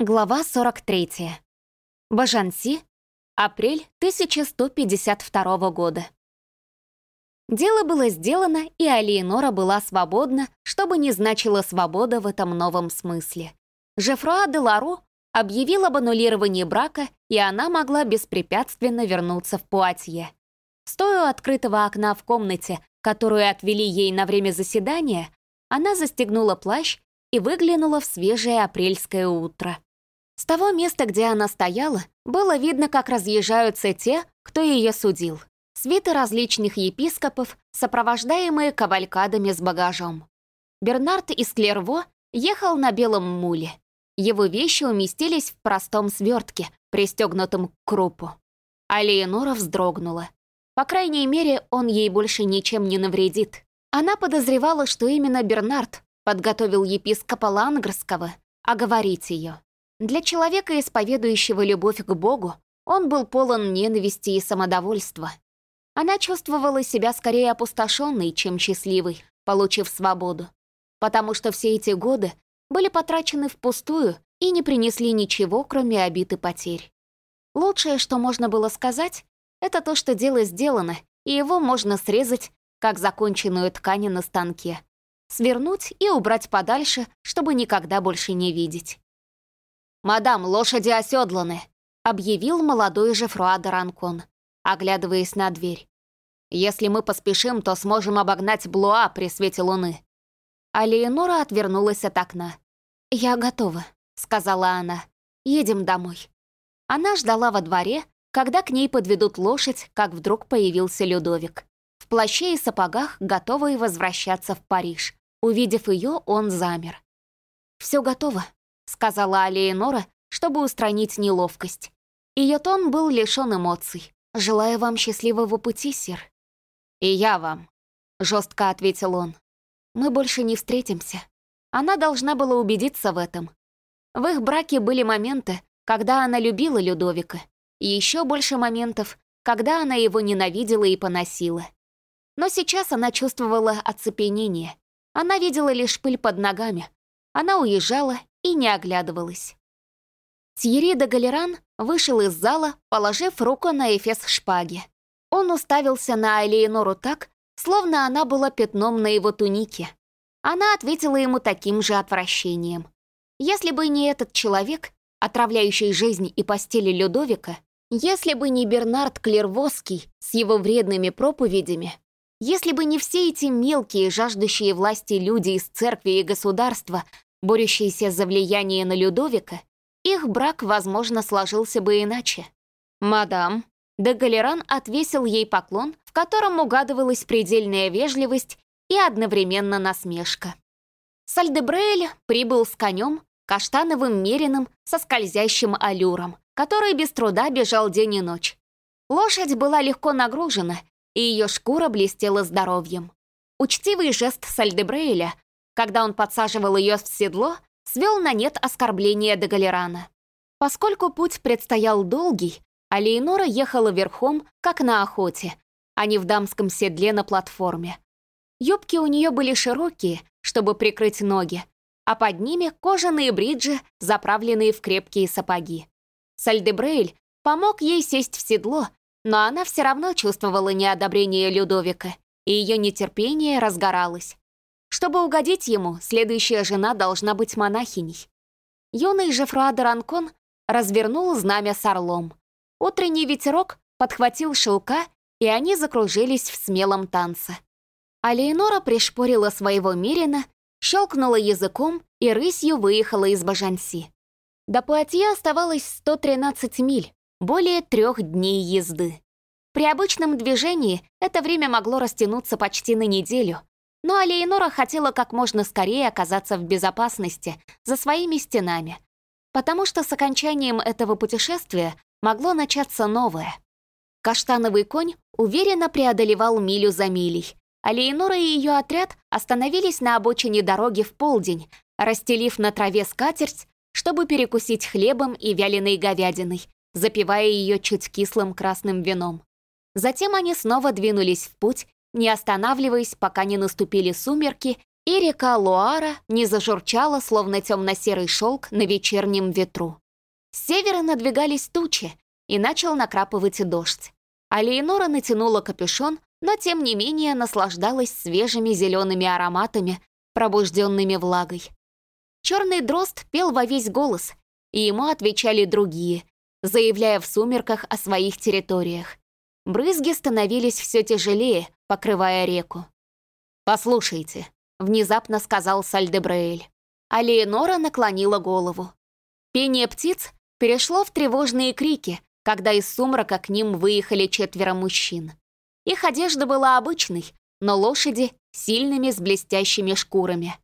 Глава 43. Бажанси. Апрель 1152 года. Дело было сделано, и Алиенора была свободна, чтобы не значила свобода в этом новом смысле. Жефруа де Лару объявил об аннулировании брака, и она могла беспрепятственно вернуться в Пуатье. Стоя у открытого окна в комнате, которую отвели ей на время заседания, она застегнула плащ и выглянула в свежее апрельское утро. С того места, где она стояла, было видно, как разъезжаются те, кто ее судил. Свиты различных епископов, сопровождаемые кавалькадами с багажом. Бернард из Клерво ехал на белом муле. Его вещи уместились в простом свертке, пристегнутом к крупу. А Леонора вздрогнула. По крайней мере, он ей больше ничем не навредит. Она подозревала, что именно Бернард подготовил епископа Лангрского оговорить ее. Для человека, исповедующего любовь к Богу, он был полон ненависти и самодовольства. Она чувствовала себя скорее опустошенной, чем счастливой, получив свободу, потому что все эти годы были потрачены впустую и не принесли ничего, кроме обид и потерь. Лучшее, что можно было сказать, это то, что дело сделано, и его можно срезать, как законченную ткань на станке, свернуть и убрать подальше, чтобы никогда больше не видеть. «Мадам, лошади оседланы», — объявил молодой Жефруа Ранкон, оглядываясь на дверь. «Если мы поспешим, то сможем обогнать Блуа при свете луны». А Леонора отвернулась от окна. «Я готова», — сказала она. «Едем домой». Она ждала во дворе, когда к ней подведут лошадь, как вдруг появился Людовик. В плаще и сапогах, готовый возвращаться в Париж. Увидев ее, он замер. «Все готово», сказала Алиенора, чтобы устранить неловкость. Ее тон был лишён эмоций. «Желаю вам счастливого пути, сир». «И я вам», — жестко ответил он. «Мы больше не встретимся». Она должна была убедиться в этом. В их браке были моменты, когда она любила Людовика, и еще больше моментов, когда она его ненавидела и поносила. Но сейчас она чувствовала оцепенение. Она видела лишь пыль под ногами. Она уезжала и не оглядывалась. Тьерри де Галеран вышел из зала, положив руку на эфес шпаги. Он уставился на Алиенору так, словно она была пятном на его тунике. Она ответила ему таким же отвращением. Если бы не этот человек, отравляющий жизнь и постели Людовика, если бы не Бернард Клервоский с его вредными проповедями, если бы не все эти мелкие, жаждущие власти люди из церкви и государства, борющиеся за влияние на Людовика, их брак, возможно, сложился бы иначе. «Мадам», де Галеран отвесил ей поклон, в котором угадывалась предельная вежливость и одновременно насмешка. Сальдебрейль прибыл с конем, каштановым мериным со скользящим аллюром, который без труда бежал день и ночь. Лошадь была легко нагружена, и ее шкура блестела здоровьем. Учтивый жест Сальдебрейля когда он подсаживал ее в седло, свел на нет оскорбления де Галерана. Поскольку путь предстоял долгий, а ехала верхом, как на охоте, а не в дамском седле на платформе. Юбки у нее были широкие, чтобы прикрыть ноги, а под ними кожаные бриджи, заправленные в крепкие сапоги. Сальдебрейль помог ей сесть в седло, но она все равно чувствовала неодобрение Людовика, и ее нетерпение разгоралось. Чтобы угодить ему, следующая жена должна быть монахиней. Юный Жефруа де Ранкон развернул знамя с орлом. Утренний ветерок подхватил шелка, и они закружились в смелом танце. А Леонора пришпорила своего Мирина, щелкнула языком и рысью выехала из Бажанси. До Пуатье оставалось 113 миль, более трех дней езды. При обычном движении это время могло растянуться почти на неделю, но Алейнора хотела как можно скорее оказаться в безопасности за своими стенами, потому что с окончанием этого путешествия могло начаться новое. Каштановый конь уверенно преодолевал милю за милей, а и ее отряд остановились на обочине дороги в полдень, расстелив на траве скатерть, чтобы перекусить хлебом и вяленой говядиной, запивая ее чуть кислым красным вином. Затем они снова двинулись в путь не останавливаясь, пока не наступили сумерки и река Луара не зажурчала, словно темно-серый шелк на вечернем ветру. С севера надвигались тучи, и начал накрапывать дождь. А Леонора натянула капюшон, но тем не менее наслаждалась свежими зелеными ароматами, пробужденными влагой. Черный дрозд пел во весь голос, и ему отвечали другие, заявляя в сумерках о своих территориях. Брызги становились все тяжелее, покрывая реку. «Послушайте», — внезапно сказал Сальдебрейль. А Леонора наклонила голову. Пение птиц перешло в тревожные крики, когда из сумрака к ним выехали четверо мужчин. Их одежда была обычной, но лошади — сильными с блестящими шкурами.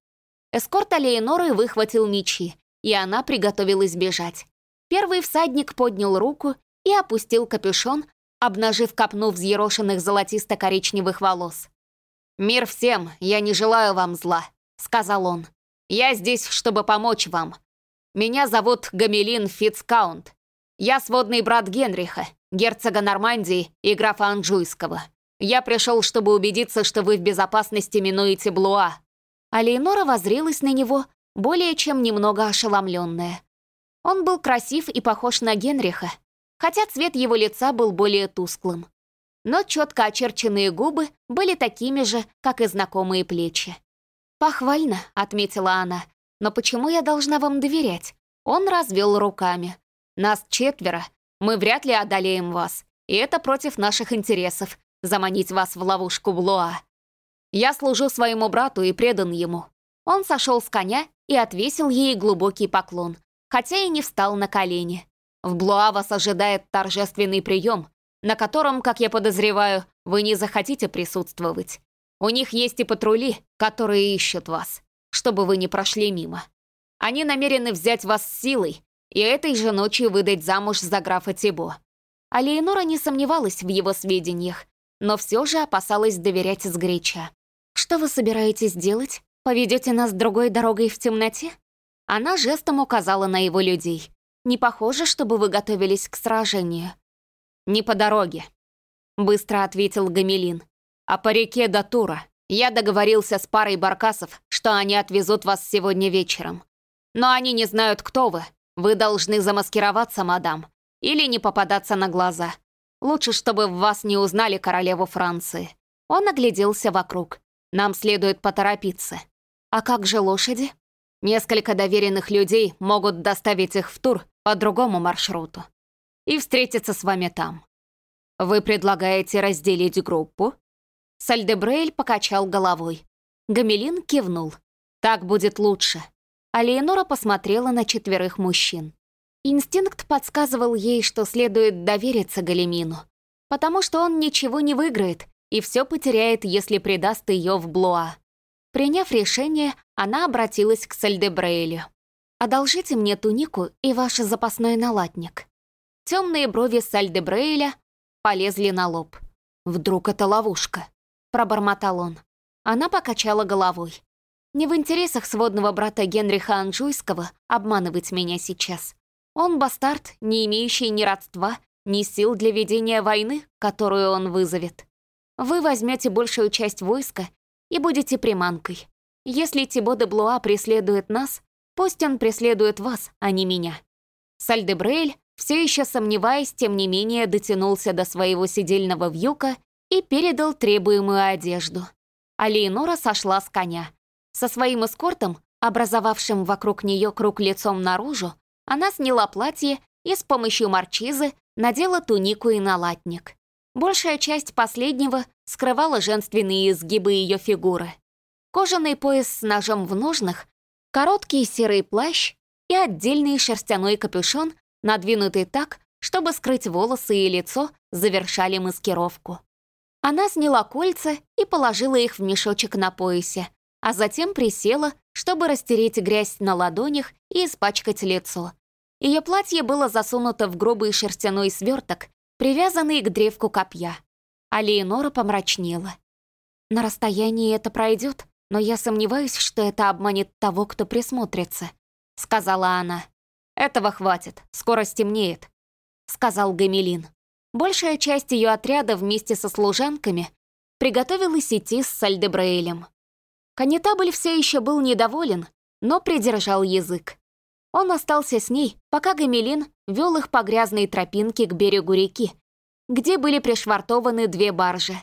Эскорт Алеиноры выхватил мечи, и она приготовилась бежать. Первый всадник поднял руку и опустил капюшон, обнажив копну взъерошенных золотисто-коричневых волос. «Мир всем, я не желаю вам зла», — сказал он. «Я здесь, чтобы помочь вам. Меня зовут Гамелин Фицкаунт. Я сводный брат Генриха, герцога Нормандии и графа Анжуйского. Я пришел, чтобы убедиться, что вы в безопасности минуете Блуа». А Лейнора возрилась на него, более чем немного ошеломленная. Он был красив и похож на Генриха, хотя цвет его лица был более тусклым. Но четко очерченные губы были такими же, как и знакомые плечи. «Похвально», — отметила она, — «но почему я должна вам доверять?» Он развел руками. «Нас четверо, мы вряд ли одолеем вас, и это против наших интересов, заманить вас в ловушку Блуа. Я служу своему брату и предан ему». Он сошел с коня и отвесил ей глубокий поклон, хотя и не встал на колени. В Блуа вас ожидает торжественный прием, на котором, как я подозреваю, вы не захотите присутствовать. У них есть и патрули, которые ищут вас, чтобы вы не прошли мимо. Они намерены взять вас силой и этой же ночью выдать замуж за графа Тибо. А Леонора не сомневалась в его сведениях, но все же опасалась доверять сгоряча. «Что вы собираетесь делать? Поведете нас другой дорогой в темноте?» Она жестом указала на его людей. «Не похоже, чтобы вы готовились к сражению». «Не по дороге», — быстро ответил Гамелин. «А по реке до Тура. Я договорился с парой баркасов, что они отвезут вас сегодня вечером. Но они не знают, кто вы. Вы должны замаскироваться, мадам, или не попадаться на глаза. Лучше, чтобы в вас не узнали королеву Франции». Он огляделся вокруг. «Нам следует поторопиться». «А как же лошади?» «Несколько доверенных людей могут доставить их в тур по другому маршруту и встретиться с вами там. Вы предлагаете разделить группу?» Сальдебрейль покачал головой. Гамелин кивнул. «Так будет лучше». А посмотрела на четверых мужчин. Инстинкт подсказывал ей, что следует довериться Галимину, потому что он ничего не выиграет и все потеряет, если предаст ее в Блуа. Приняв решение, она обратилась к Сальдебрейлю. «Одолжите мне тунику и ваш запасной налатник». Темные брови Сальдебрейля полезли на лоб. «Вдруг это ловушка?» — пробормотал он. Она покачала головой. «Не в интересах сводного брата Генриха Анжуйского обманывать меня сейчас. Он бастард, не имеющий ни родства, ни сил для ведения войны, которую он вызовет. Вы возьмете большую часть войска и будете приманкой. Если Тибо де Блуа преследует нас, пусть он преследует вас, а не меня». Сальдебрейль, все еще сомневаясь, тем не менее дотянулся до своего сидельного вьюка и передал требуемую одежду. А Леонора сошла с коня. Со своим эскортом, образовавшим вокруг нее круг лицом наружу, она сняла платье и с помощью марчизы надела тунику и налатник. Большая часть последнего скрывала женственные изгибы ее фигуры. Кожаный пояс с ножом в ножнах, короткий серый плащ и отдельный шерстяной капюшон, надвинутый так, чтобы скрыть волосы и лицо, завершали маскировку. Она сняла кольца и положила их в мешочек на поясе, а затем присела, чтобы растереть грязь на ладонях и испачкать лицо. Ее платье было засунуто в грубый шерстяной сверток, привязанный к древку копья. А Леонора помрачнела. На расстоянии это пройдет, но я сомневаюсь, что это обманет того, кто присмотрится, сказала она. Этого хватит, скоро стемнеет, сказал Гамелин. Большая часть ее отряда вместе со служанками приготовилась идти с Сальдебрейлем. Конетабль все еще был недоволен, но придержал язык. Он остался с ней, пока Гамелин вел их по грязной тропинке к берегу реки, где были пришвартованы две баржи.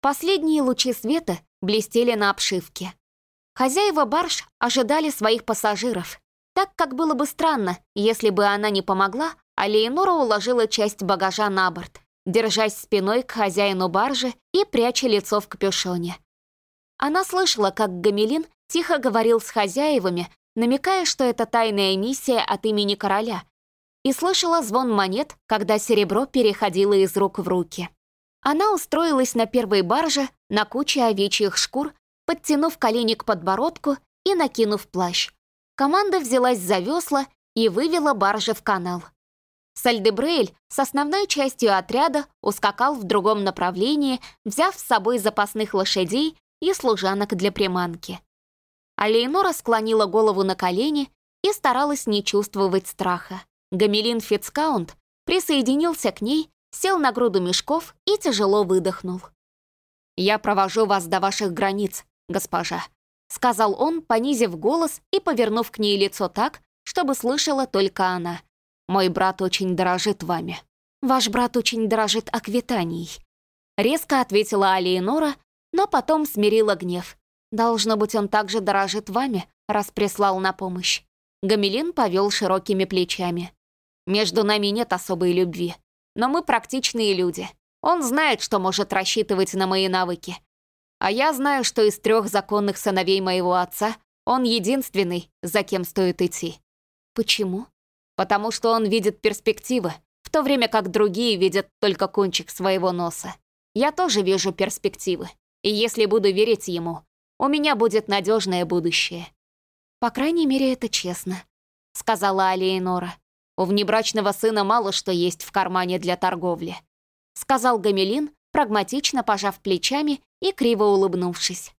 Последние лучи света блестели на обшивке. Хозяева барж ожидали своих пассажиров, так как было бы странно, если бы она не помогла, а Леонора уложила часть багажа на борт, держась спиной к хозяину баржи и пряча лицо в капюшоне. Она слышала, как Гамелин тихо говорил с хозяевами, намекая, что это тайная миссия от имени короля, и слышала звон монет, когда серебро переходило из рук в руки. Она устроилась на первой барже на куче овечьих шкур, подтянув колени к подбородку и накинув плащ. Команда взялась за весла и вывела баржи в канал. Сальдебрейль с основной частью отряда ускакал в другом направлении, взяв с собой запасных лошадей и служанок для приманки. А Лейнора склонила голову на колени и старалась не чувствовать страха. Гамелин Фицкаунт присоединился к ней, сел на груду мешков и тяжело выдохнул. «Я провожу вас до ваших границ, госпожа», — сказал он, понизив голос и повернув к ней лицо так, чтобы слышала только она. «Мой брат очень дорожит вами». «Ваш брат очень дорожит Аквитанией», — резко ответила Алиенора, но потом смирила гнев. «Должно быть, он также дорожит вами, раз прислал на помощь». Гамелин повел широкими плечами. «Между нами нет особой любви, но мы практичные люди. Он знает, что может рассчитывать на мои навыки. А я знаю, что из трех законных сыновей моего отца он единственный, за кем стоит идти. Почему? Потому что он видит перспективы, в то время как другие видят только кончик своего носа. Я тоже вижу перспективы, и если буду верить ему, у меня будет надежное будущее. По крайней мере, это честно, сказала Алиенора. У внебрачного сына мало что есть в кармане для торговли сказал Гамелин, прагматично пожав плечами и криво улыбнувшись.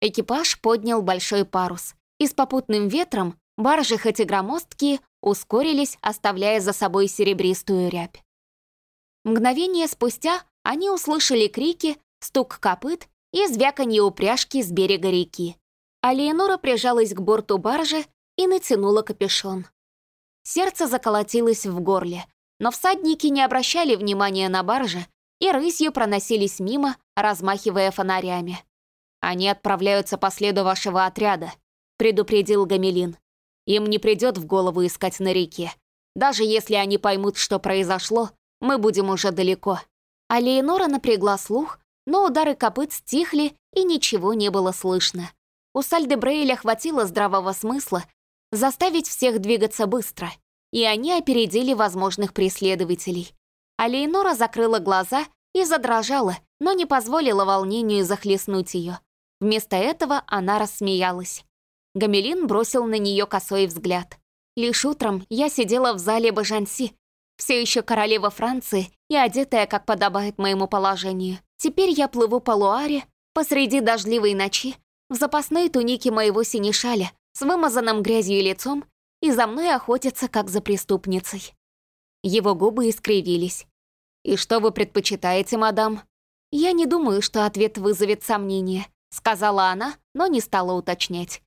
Экипаж поднял большой парус, и с попутным ветром баржи, хоть и громоздкие, ускорились, оставляя за собой серебристую рябь. Мгновение спустя они услышали крики, стук копыт и звяканье упряжки с берега реки. А Леонора прижалась к борту баржи и натянула капюшон. Сердце заколотилось в горле, но всадники не обращали внимания на баржи и рысью проносились мимо, размахивая фонарями. «Они отправляются по следу вашего отряда», — предупредил Гамелин. «Им не придет в голову искать на реке. Даже если они поймут, что произошло, мы будем уже далеко». А Леонора напрягла слух, но удары копыт стихли, и ничего не было слышно. У Сальдебрейля хватило здравого смысла заставить всех двигаться быстро — и они опередили возможных преследователей. А Лейнора закрыла глаза и задрожала, но не позволила волнению захлестнуть ее. Вместо этого она рассмеялась. Гамелин бросил на нее косой взгляд. Лишь утром я сидела в зале Бажанси, все еще королева Франции и одетая, как подобает моему положению. Теперь я плыву по Луаре посреди дождливой ночи в запасной тунике моего синешаля с вымазанным грязью лицом и за мной охотятся, как за преступницей. Его губы искривились. «И что вы предпочитаете, мадам?» «Я не думаю, что ответ вызовет сомнения», — сказала она, но не стала уточнять.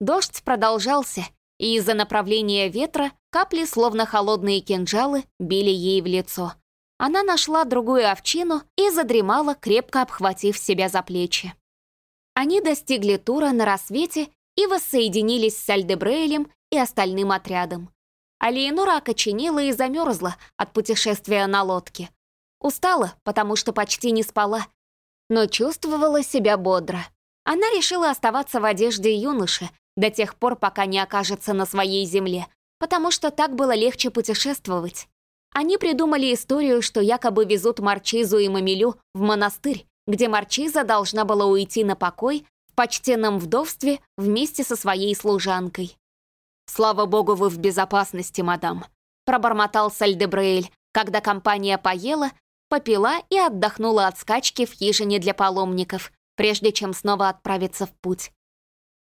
Дождь продолжался, и из-за направления ветра капли, словно холодные кинжалы, били ей в лицо. Она нашла другую овчину и задремала, крепко обхватив себя за плечи. Они достигли Тура на рассвете и воссоединились с Альдебрейлем и остальным отрядом. А Леонора окоченела и замерзла от путешествия на лодке. Устала, потому что почти не спала, но чувствовала себя бодро. Она решила оставаться в одежде юноши до тех пор, пока не окажется на своей земле, потому что так было легче путешествовать. Они придумали историю, что якобы везут Марчизу и Мамилю в монастырь, где Марчиза должна была уйти на покой в почтенном вдовстве вместе со своей служанкой. «Слава богу, вы в безопасности, мадам», — пробормотал Сальдебрейль, когда компания поела, попила и отдохнула от скачки в хижине для паломников, прежде чем снова отправиться в путь.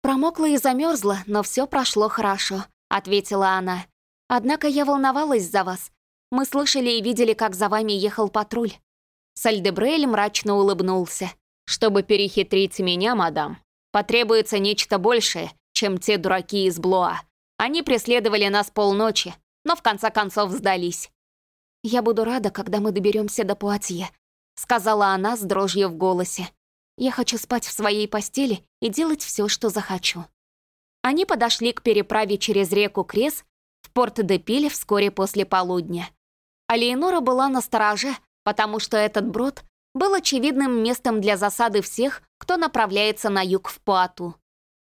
«Промокла и замерзла, но все прошло хорошо», — ответила она. «Однако я волновалась за вас. Мы слышали и видели, как за вами ехал патруль». Сальдебрейль мрачно улыбнулся. «Чтобы перехитрить меня, мадам, Потребуется нечто большее, чем те дураки из Блоа. Они преследовали нас полночи, но в конце концов сдались. «Я буду рада, когда мы доберемся до Пуатье», — сказала она с дрожью в голосе. «Я хочу спать в своей постели и делать все, что захочу». Они подошли к переправе через реку Крес в Порт-де-Пиле вскоре после полудня. А Леонора была на стороже, потому что этот брод был очевидным местом для засады всех, кто направляется на юг в Пуату.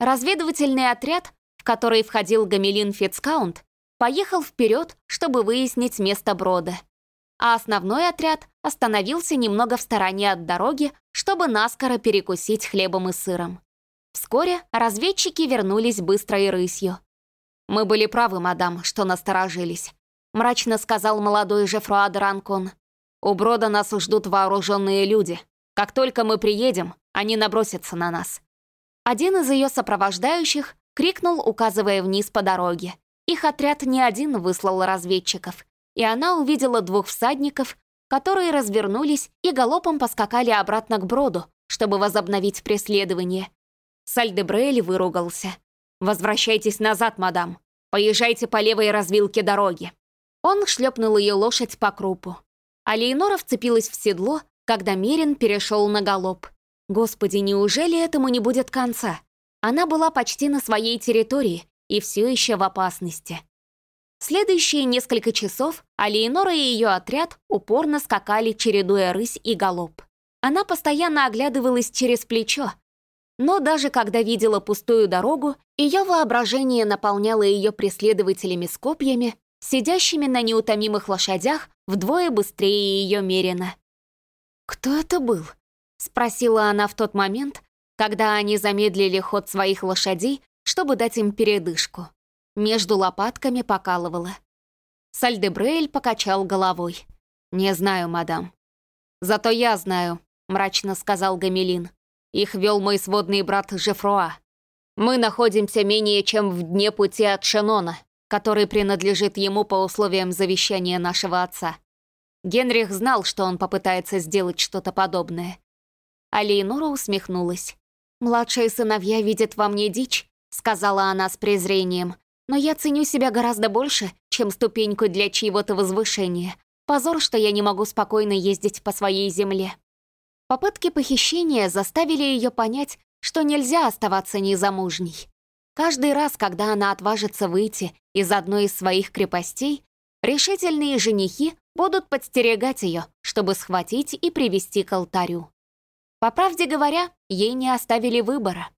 Разведывательный отряд, в который входил Гамелин Фицкаунт, поехал вперед, чтобы выяснить место брода. А основной отряд остановился немного в стороне от дороги, чтобы наскоро перекусить хлебом и сыром. Вскоре разведчики вернулись быстрой рысью. «Мы были правы, мадам, что насторожились», — мрачно сказал молодой Жефруа де Ранкон. «У брода нас ждут вооруженные люди. Как только мы приедем, они набросятся на нас». Один из ее сопровождающих крикнул, указывая вниз по дороге. Их отряд не один выслал разведчиков, и она увидела двух всадников, которые развернулись и галопом поскакали обратно к броду, чтобы возобновить преследование. Сальдебрель выругался. «Возвращайтесь назад, мадам. Поезжайте по левой развилке дороги». Он шлепнул ее лошадь по крупу. А Лейнора вцепилась в седло, когда Мерин перешел на галоп. Господи, неужели этому не будет конца? Она была почти на своей территории, и все еще в опасности. Следующие несколько часов Алиенора и ее отряд упорно скакали, чередуя рысь и галоп. Она постоянно оглядывалась через плечо, но даже когда видела пустую дорогу, ее воображение наполняло ее преследователями с копьями, сидящими на неутомимых лошадях вдвое быстрее ее мерено. «Кто это был?» — спросила она в тот момент, когда они замедлили ход своих лошадей чтобы дать им передышку. Между лопатками покалывало. Сальдебрейль покачал головой. «Не знаю, мадам». «Зато я знаю», — мрачно сказал Гамелин. «Их вел мой сводный брат Жефруа. Мы находимся менее чем в дне пути от Шенона, который принадлежит ему по условиям завещания нашего отца. Генрих знал, что он попытается сделать что-то подобное. А усмехнулась. «Младшие сыновья видят во мне дичь, — сказала она с презрением. «Но я ценю себя гораздо больше, чем ступеньку для чьего-то возвышения. Позор, что я не могу спокойно ездить по своей земле». Попытки похищения заставили ее понять, что нельзя оставаться незамужней. Каждый раз, когда она отважится выйти из одной из своих крепостей, решительные женихи будут подстерегать ее, чтобы схватить и привести к алтарю. По правде говоря, ей не оставили выбора.